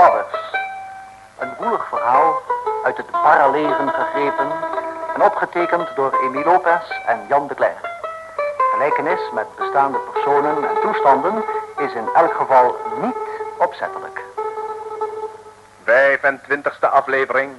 Wadders. Een woelig verhaal uit het barre leven gegrepen en opgetekend door Emile Lopez en Jan de Klerk. Gelijkenis met bestaande personen en toestanden is in elk geval niet opzettelijk. 25e aflevering.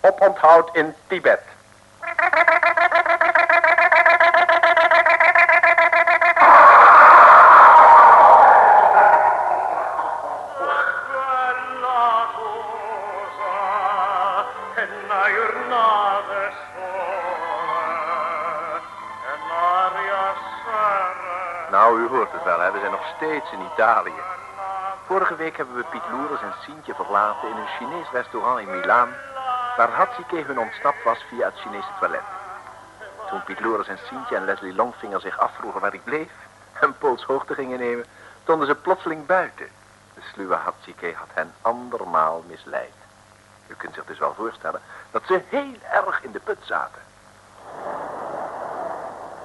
Oponthoud in Tibet. Nou, u hoort het wel, hè? we zijn nog steeds in Italië. Vorige week hebben we Piet Loeres en Sientje verlaten in een Chinees restaurant in Milaan... waar Hatsike hun ontsnapt was via het Chinese toilet. Toen Piet Loeres en Sientje en Leslie Longfinger zich afvroegen waar ik bleef... en Pools hoogte gingen nemen, stonden ze plotseling buiten. De sluwe Hatsike had hen andermaal misleid. U kunt zich dus wel voorstellen dat ze heel erg in de put zaten.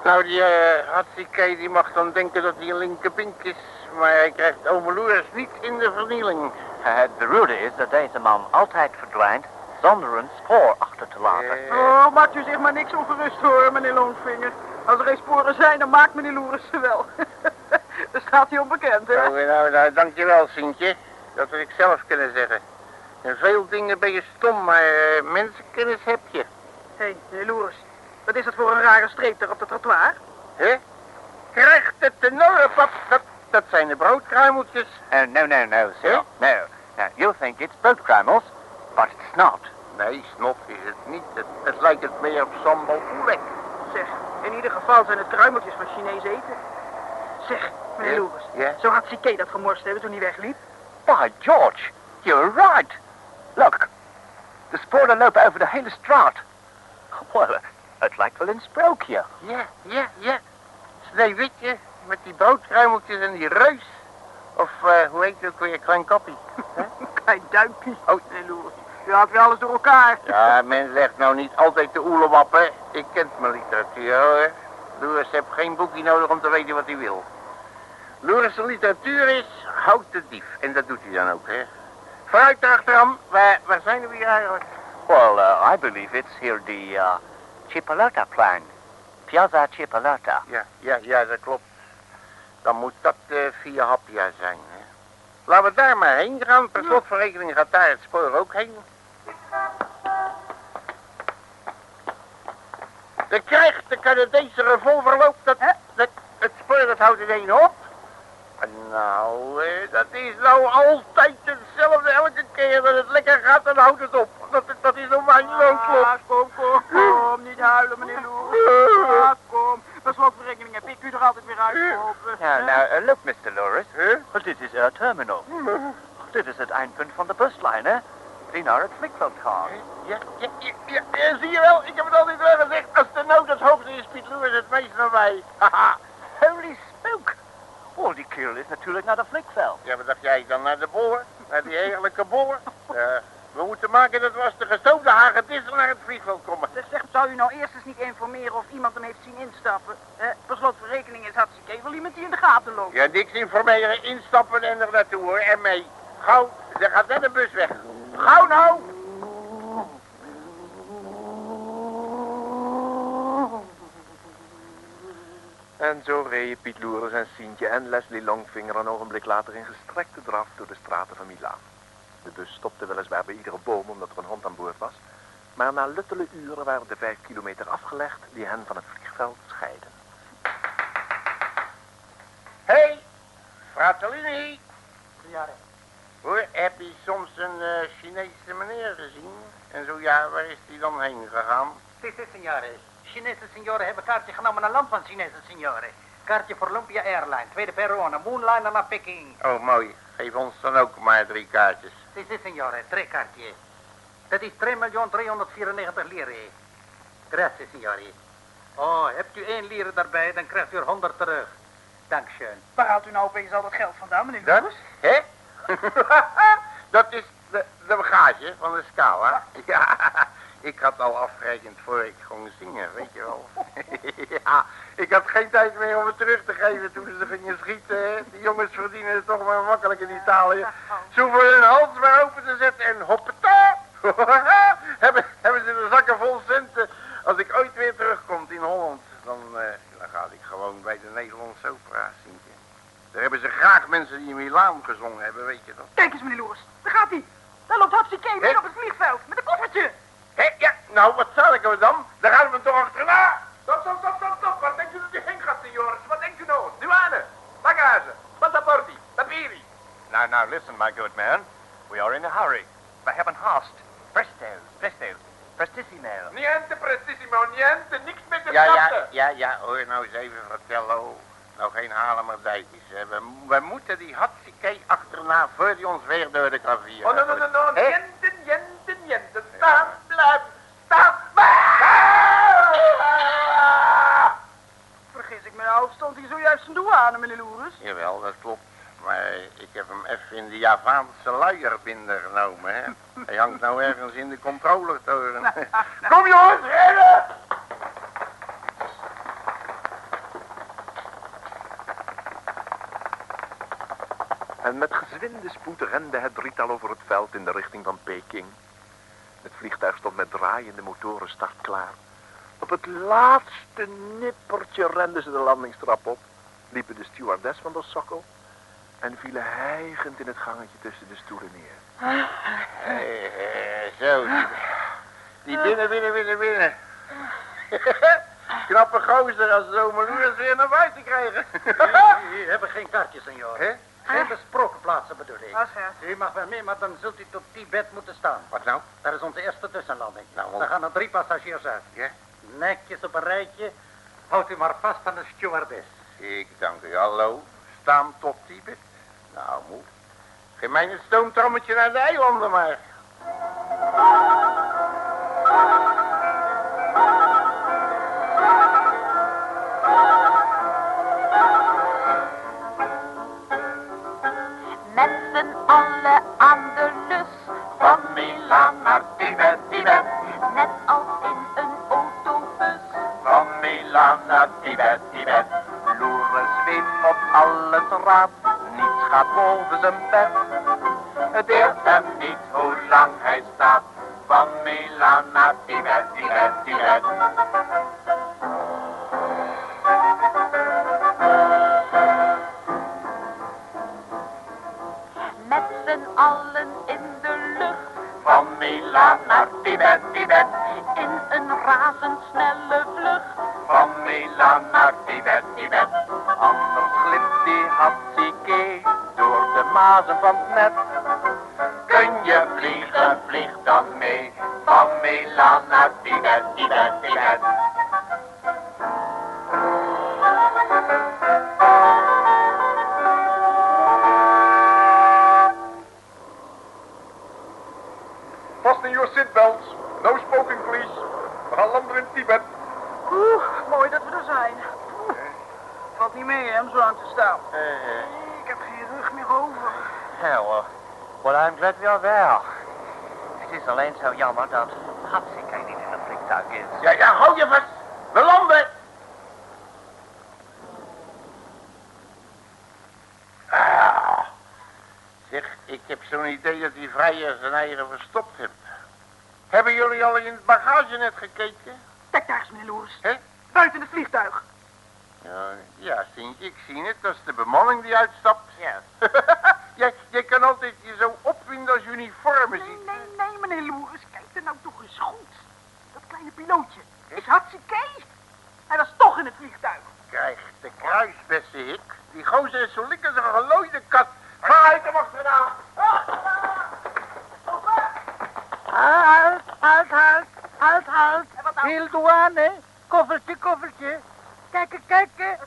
Nou, die uh, Hatsike, die mag dan denken dat hij een linkerpink is. Maar hij krijgt overloers niet in de vernieling. Het beroerde is dat deze man altijd verdwijnt zonder een spoor achter te laten. Eh. Oh, maakt u zich maar niks ongerust hoor, meneer Longvinger. Als er geen sporen zijn, dan maakt meneer Loeres ze wel. dat staat hij onbekend, hè? Nou, nou, nou, dankjewel, Sintje. Dat had ik zelf kunnen zeggen. In veel dingen ben je stom, maar eh, mensenkennis heb je. Hé, hey, meneer Loeres. Wat is dat voor een rare streep daar op het trottoir? Hè? Krijgt het de pap? Dat, dat zijn de broodkruimeltjes. Oh, no, no, no, sir. No. Now, you think it's boat kruimels, but it's not. Nee, snot is het niet. Het, het lijkt het meer op sambal oelek. Zeg, in ieder geval zijn het kruimeltjes van Chinees eten. Zeg, meneer Ja? Loeres. Ja? Zo had Siké dat gemorst hebben toen hij wegliep. By George, you're right. Look, de sporen lopen over de hele straat. Well, het lijkt wel een sprookje. Ja, ja, ja. Sneeuwwitje met die broodkruimeltjes en die reus. Of eh, hoe heet het ook weer, klein kappie. Klein duimpje. Oh, Loeres. U haalt weer alles door elkaar. Ja, men zegt nou niet altijd de oelewappen. Ik kent mijn literatuur hoor. Loeres heeft geen boekje nodig om te weten wat hij wil. Loeres' literatuur is houd de dief. En dat doet hij dan ook, hè. Vooruit achteraan, waar, waar zijn we hier eigenlijk? Well, uh, I believe it's here the uh, Chipolata plan. Piazza Chipolata. Ja, ja, ja, dat klopt. Dan moet dat eh, via Hapia zijn, hè. Laten we daar maar heen gaan. Per slotverrekening gaat daar het spoor ook heen. De krijgt de Canadese revolver loopt. Dat, dat, het spoor dat houdt ineens op. Nou, eh, dat is nou altijd hetzelfde. Elke keer dat het lekker gaat, dan houdt het op. Dat, dat is noodlot. Ah, kom, kom, kom. Niet huilen, meneer Loeres. Ah, kom. Per slotverrekening heb ik u er altijd weer uitgeholpen. Ja, nou, uh, look, Mr. Loris. Huh? Dit is our terminal. Dit is het eindpunt van de buslijn, hè? Die naar het vliegveld gaat. Ja, ja, ja, ja, ja, zie je wel, ik heb het altijd wel gezegd. Als de nood het hoogste is, Piet Loers het meest naar mij. Haha. Oh, die kerel is natuurlijk naar de vliegveld. Ja, wat dacht jij dan naar de boor? Naar die heerlijke boor? Ja, we moeten maken dat we als de gestoomde hagedissel naar het vliegveld komen. Zeg, zeg, zou u nou eerst eens niet informeren of iemand hem heeft zien instappen? Eh, per slotverrekening is hartstikke wel iemand die in de gaten loopt. Ja, niks informeren, instappen en er naartoe hoor. En mee. Gauw, er gaat net een bus weg. Gauw nou! En zo reden Piet Loeres en Sientje en Leslie Longfinger een ogenblik later in gestrekte draf door de straten van Milaan. De bus stopte weliswaar bij iedere boom omdat er een hond aan boord was. Maar na luttele uren waren de vijf kilometer afgelegd die hen van het vliegveld scheiden. Hé, hey, Fratellini. Hoor, heb je soms een eh, Chinese meneer gezien? En zo ja, waar is die dan heen gegaan? Sì, sì, signore. Chinese signore hebben kaartje genomen naar land van Chinese signore. Kaartje voor Olympia Airline, tweede perron, Moonliner naar Peking. Oh, mooi. Geef ons dan ook maar drie kaartjes. Sì, sì, signore, tre kaartje. Dat is 3.394 lire. Grazie, signore. Oh, hebt u één lire daarbij, dan krijgt u er 100 terug. Dankschön. Waar haalt u nou opeens al dat geld vandaan, meneer Dat? Hè? dat is de, de bagage van de Scala. Ja, ik had al afgerekend voor ik ging zingen, weet je wel. ja, ik had geen tijd meer om het terug te geven toen ze gingen schieten. Die jongens verdienen het toch maar makkelijk in Italië. Ze hoeven hun hals maar open te zetten en hoppeta. hebben, hebben ze de zakken vol centen. Als ik ooit weer terugkom in Holland, dan, uh, dan ga ik gewoon bij de Nederlandse opera zingen. Daar hebben ze graag mensen die in Milaan gezongen hebben, weet je dat. Kijk eens, meneer Loers. Nou, wat zal ik er dan? Daar gaan we toch achterna. Stop, stop, stop, stop, stop. Waar denkt u dat u heen gaat, senores? Wat denkt u nou? Douane, bagage, passaporti, papieri. Now, now, listen, my good man. We are in a hurry. We hebben haast. Presto, presto, prestissimo. Niente, prestissimo, niente, niks met de Ja, ja, ja, ja, hoor nou eens even vertellen. oh. Nou, geen halemerdijkjes. hè. We, we moeten die Hatsike achterna voor die ons weer door de klavier. Oh, no, no, no, no. Hè? Zojuist een douane, meneer? Jawel, dat klopt. Maar ik heb hem even in de Javaanse luierbinder genomen, hè. Hij hangt nou ergens in de controletoren. Kom jongens, rennen! En met gezwinde spoed rende het drietal over het veld in de richting van Peking. Het vliegtuig stond met draaiende motoren startklaar. Op het laatste nippertje renden ze de landingstrap op, liepen de stewardess van de sokkel en vielen hijgend in het gangetje tussen de stoelen neer. Eh, zo, die, die binnen, binnen, binnen, binnen. Knappe gozer als zomerloers weer naar buiten krijgen. U hebben geen kaartjes, senor. Hè? Geen besproken plaatsen bedoel ik. Ach, ja. U mag wel mee, maar dan zult u tot Tibet moeten staan. Wat nou? Dat is onze eerste tussenlanding. Nou, Daar gaan er drie passagiers uit. Ja? Netjes op een rijtje. Houdt u maar vast aan de stewardess. Ik dank u. Hallo. Staan tot Tibet. Nou, moe. Geef mij een stoomtrommetje naar de eilanden maar. Alles raad. Niets gaat boven zijn bed. Het deert hem niet hoe lang hij staat. Van Milaan naar Tibet, Tibet, Tibet. Seatbelts. No smoking, please. We gaan landen in Tibet. Oeh, mooi dat we er zijn. Oeh. Valt niet mee, hè, om zo aan te staan. Ik heb geen rug meer over. Ja, well, well, I'm glad we are there. Het is alleen zo jammer dat Hatsike niet in het vliegtuig is. Ja, ja, hou je vast. We landen. Ah. Zeg, ik heb zo'n idee dat die vrijer zijn eigen verstopt heeft. Hebben jullie al in het bagagenet gekeken? Kijk daar eens, meneer Loers. Hè? Buiten het vliegtuig. Ja, ja, Sintje, ik zie het. Dat is de bemanning die uitstapt. Ja. jij, jij kan altijd je zo opwinden als je uniformen Nee, ziet. nee, nee, meneer Loers. Kijk er nou toch eens goed. Dat kleine pilootje is hartstikke. Hij was toch in het vliegtuig. Krijg de kruisbessen, hik. Die gozer is zo lekker als een gelooide kat. Ga uit hem achterna. Halt, halt, halt, halt, halt. Nou? Heel douane. Koffertje, koffertje. Kijken, kijken.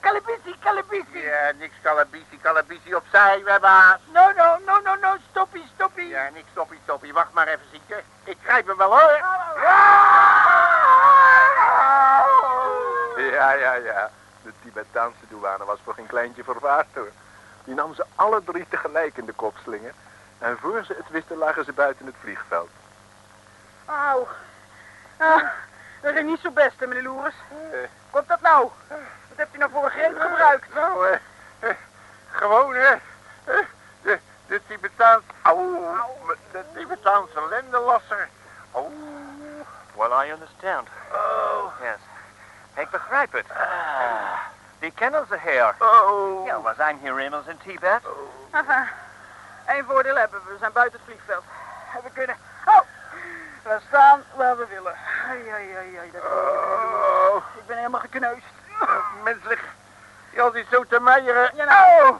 Kalabici, kalabici. Ja, niks kalabici, kalabici opzij. We hebben haast. No, no, no, no, no. Stoppie, stoppie. Ja, niks stoppie, stoppie. Wacht maar even, Sintje. Ik grijp hem wel, hoor. Ja, ja, ja. De Tibetaanse douane was voor geen kleintje vervaard hoor. Die nam ze alle drie tegelijk in de kopslinger. En voor ze het wisten lagen ze buiten het vliegveld. Auw. Ah, dat ging niet zo best, hè, meneer Loers. Eh. Komt dat nou? Wat hebt u nou voor een greep gebruikt? Nou, eh, eh, gewoon, hè. Eh, de, de. Auw, de Tibetaanse lendenlasser. Oh. Well, I understand. Oh. Yes. Ik begrijp het. Die kennen ze, heer. Oh. Ja, we zijn hier immers in Tibet. Enfin, één voordeel hebben we. We zijn buiten het vliegveld. En we kunnen... We staan waar we willen. Ai, ai, ai, ai, dat Oh. Ik ben helemaal gekneusd. Menselijk. Je altijd zo te meieren. Ja, nou. Oh.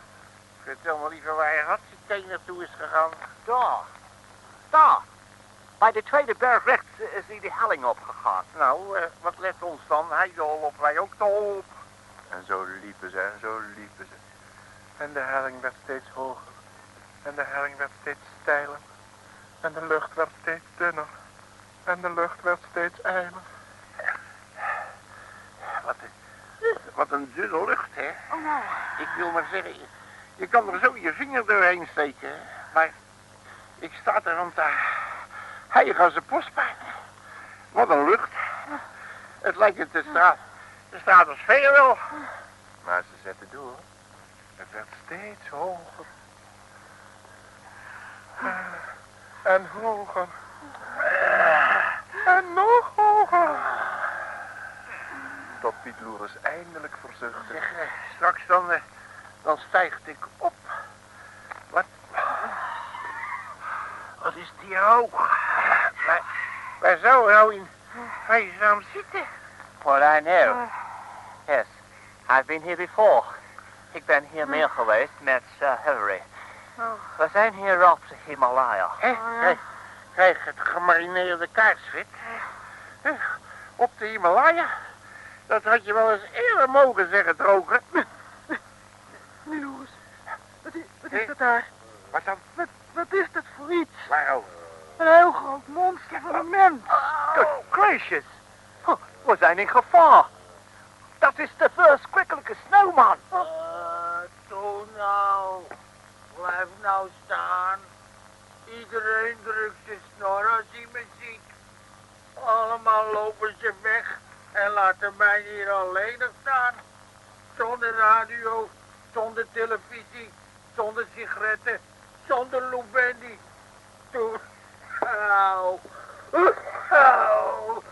Vertel me liever waar je hartstikke naartoe is gegaan. Daar. Daar. Bij de tweede berg rechts is hij de helling opgegaan. Nou, eh, wat let ons dan? Hij de hol op, wij ook de hol op. En zo liepen ze en zo liepen ze. En de helling werd steeds hoger. En de helling werd steeds steiler. En de lucht werd steeds dunner. En de lucht werd steeds ijler. Wat een, wat een dunne lucht, hè? Oh, nou. Ik wil maar zeggen, je, kan er zo je vinger doorheen steken. Maar ik sta er om te hijgen als een postpijn. Wat een lucht. Het lijkt het de straat. De straat veel wel. Maar ze zetten door. Het werd steeds hoger. En hoger. En nog hoger. Tot Piet Loeres eindelijk verzuchtte. Zeg, eh, straks dan, eh, dan stijgt ik op. Wat? Wat is die hoog? Waar, waar zou nou in vrijzaam zitten? What I know. Yes, I've been here before. Ik ben hier meer geweest met Sir Hilary. Oh. We zijn hier op de Himalaya. Krijg, het gemarineerde kaarsvet. Op de Himalaya. Dat had je wel eens eerder mogen zeggen, droger. Loeres, wat is, wat is dat daar? Wat dan? Wat, wat is dat voor iets? Waarover? Een heel groot monster van een mens. Good gracious. Huh, We zijn in gevaar. Dat is de verschrikkelijke snowman. Toe nou. Blijf nou staan. Iedereen drukt zijn snor als hij me ziet. Allemaal lopen ze weg en laten mij hier alleenig staan. Zonder radio, zonder televisie, zonder sigaretten, zonder Loubendi. Toe. Nou. Nou.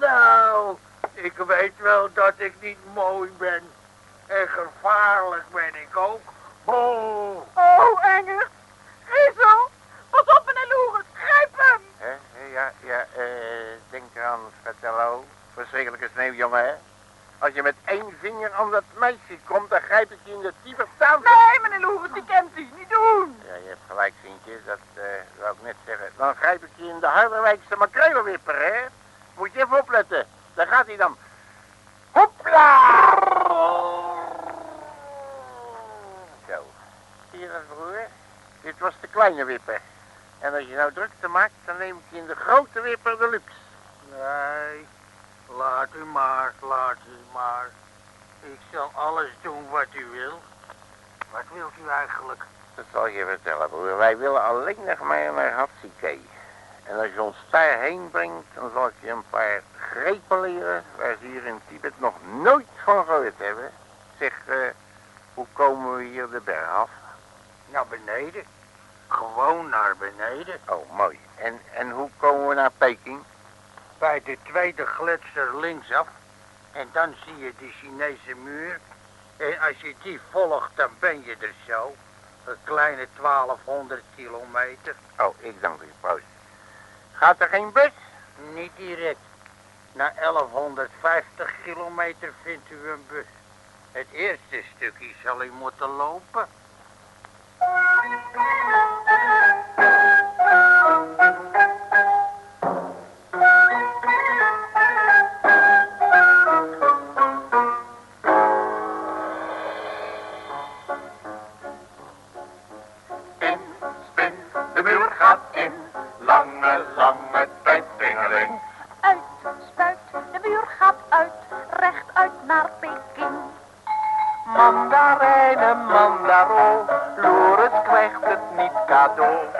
Nou. Ik weet wel dat ik niet mooi ben. En gevaarlijk ben ik ook. Oh. Oh, pas op meneer Loeres, grijp hem. Hè? Hè, Ja, ja, eh, denk eraan, Fratello. Verschrikkelijke sneeuwjongen, hè? Als je met één vinger aan dat meisje komt, dan grijp ik je in de tyfustaan. Nee, meneer Loeres, die kent u. Niet doen. Ja, je hebt gelijk, Sintje. Dat eh wou ik net zeggen. Dan grijp ik je in de Harderwijkse makrelenwipper, hè? Moet je even opletten. Daar gaat hij dan. Hopla! Zo. Zie je dat, broer? Dit was de kleine wipper. En als je nou drukte maakt, dan neem ik je in de grote wipper de luxe. Nee, laat u maar, laat u maar. Ik zal alles doen wat u wil. Wat wilt u eigenlijk? Dat zal je vertellen, broer. Wij willen alleen nog maar naar Hatsike. En als je ons daarheen brengt, dan zal ik je een paar grepen leren waar ze hier in Tibet nog nooit van gehoord hebben. Zeg, eh, hoe komen we hier de berg af? Naar beneden. Gewoon naar beneden. Oh, mooi. En, en hoe komen we naar Peking? Bij de tweede gletsjer linksaf. En dan zie je de Chinese muur. En als je die volgt, dan ben je er zo. Een kleine 1200 kilometer. Oh, ik dank u, proost. Gaat er geen bus? Niet direct. Na 1150 kilometer vindt u een bus. Het eerste stukje zal u moeten lopen. Het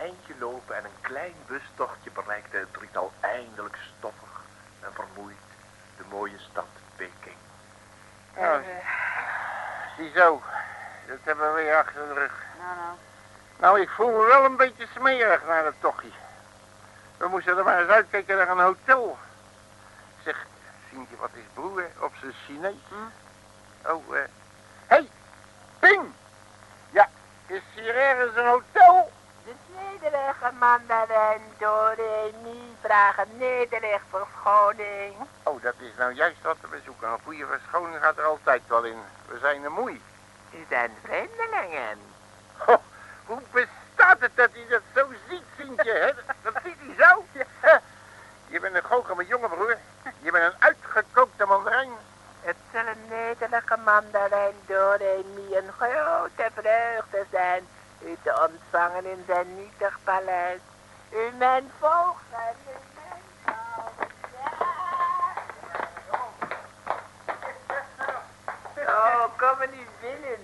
eindje lopen en een klein bustochtje bereikte het drietal eindelijk stoffig en vermoeid de mooie stad Peking. Nou, ziezo. Dat hebben we weer achter de rug. Nou, nou. Nou, ik voel me wel een beetje smerig naar het tochtje. We moesten er maar eens uitkijken naar een hotel. Zeg, Sientje, wat is broer op zijn Chinees? Oh, eh... hey, Ping! Ja, is hier ergens een hotel? De nederige mandarijn Doremi vragen nederig verschoning. Oh, dat is nou juist wat we zoeken. Een goede verschoning gaat er altijd wel in. We zijn er moei. U zijn vreemdelingen. Ho, hoe bestaat het dat hij dat zo ziet, Sientje? Hè? Dat, ziet hij zo? Je bent een goocheme jongen, broer. Je bent een uitgekookte mandarijn. Het zal een nederige mandarijn Doremi een grote vreugde zijn u te ontvangen in zijn nietig paleis. U mijn voogd en u mijn vrouw. Oh, kom er niet binnen.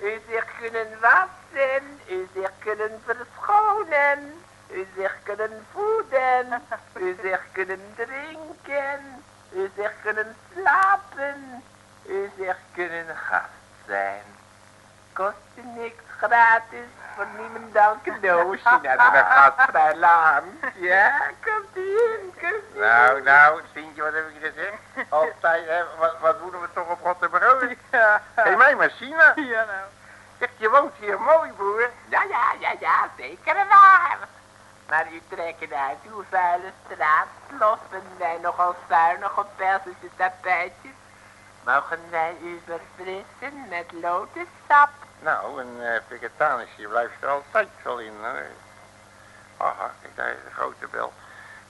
U zich kunnen wassen, u zich kunnen verschonen, u zich kunnen voeden, u zich kunnen drinken, u zich kunnen slapen, u zich kunnen gast zijn. Kost u niks gratis, voor niemendal cadeautje naar de gastvrij land. Ja, komt u in, komt Nou, nou, Sientje, wat heb ik gezegd? Altijd, hè, wat, wat doen we toch op Rotterdam? Ja. Geef mij maar China. Ja, nou. Zeg, je woont hier mooi, broer. Ja, ja, ja, ja, zeker waar. Maar u trekt uit uw vuile straat, sloffen wij nogal zuinig op Persische tapijtjes. Mogen wij u verfrissen met lotensap? Nou, een eh vegetanische blijft er altijd wel in, hoor. Aha, kijk, daar is de grote bel.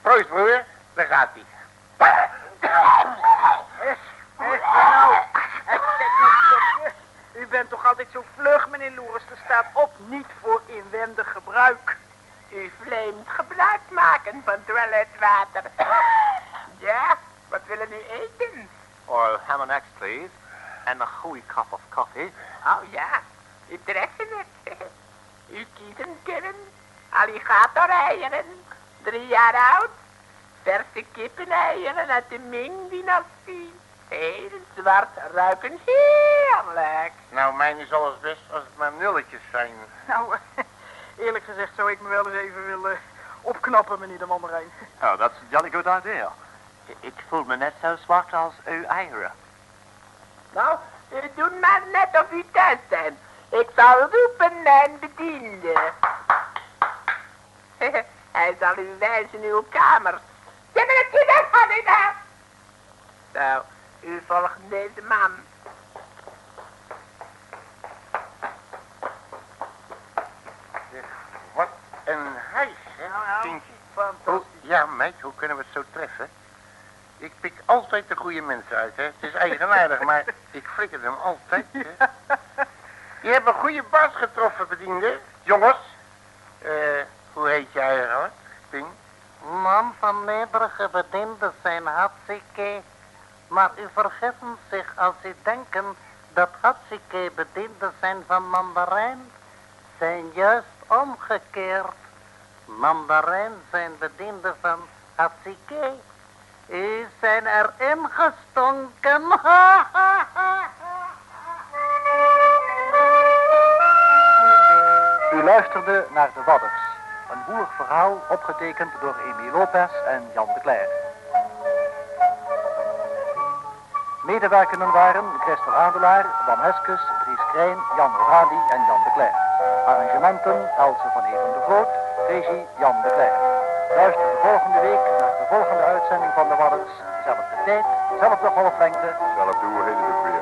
Proost, broer. Daar gaat hij. Nou, u bent toch altijd zo vlug, meneer Loeres. Er staat op niet voor inwendig gebruik. U vleemt gebruik maken van toiletwater. Ja, wat willen u eten? Or ham and eggs, please. En een goede cup of coffee. Oh ja, u treft het. U kiezen kunnen. Alligatoreieren, drie jaar oud. Verse kippeneieren uit de Ming-dynastie. Heel zwart ruiken heerlijk. Nou, mijn is alles best als het maar nulletjes zijn. Nou, eerlijk gezegd zou ik me wel eens even willen opknappen, meneer de mandarijn. Oh, that's a jolly good idea. Ik voel me net zo zwart als uw eieren. Nou, u doet maar net of u thuis bent. Ik zal roepen mijn bediende. Hij zal u wijzen uw kamer. Zet er het van u daar. Zo, u volgt deze man. Zeg, wat een huis, hè, Nou, fantastisch. Oh, ja, meid, hoe kunnen we het zo treffen? Ik pik altijd de goede mensen uit, hè. Het is eigenaardig, maar ik flikker hem altijd, hè. Je hebt een goede baas getroffen, bediende. Jongens, eh, hoe heet jij eigenlijk, Ping? Man van nederige bedienden zijn hartstikke. Maar u vergissen zich als u denken dat hartstikke bedienden zijn van mandarijn. Zijn juist omgekeerd. Mandarijn zijn bedienden van zijn erin gestonken. U luisterde naar De Wadders. Een boerig verhaal opgetekend door Amy Lopez en Jan de Cler. Medewerkenden waren Christel Adelaar, Van Heskes, Dries Krijn, Jan Radi en Jan de Cler. Arrangementen Else van Even de Groot, regie Jan de Cler. Luister de volgende week volgende uitzending van De Wadders. Zelfde tijd, zelfde golflengte, Zelfde hoeveelheid weer.